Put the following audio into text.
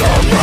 Don't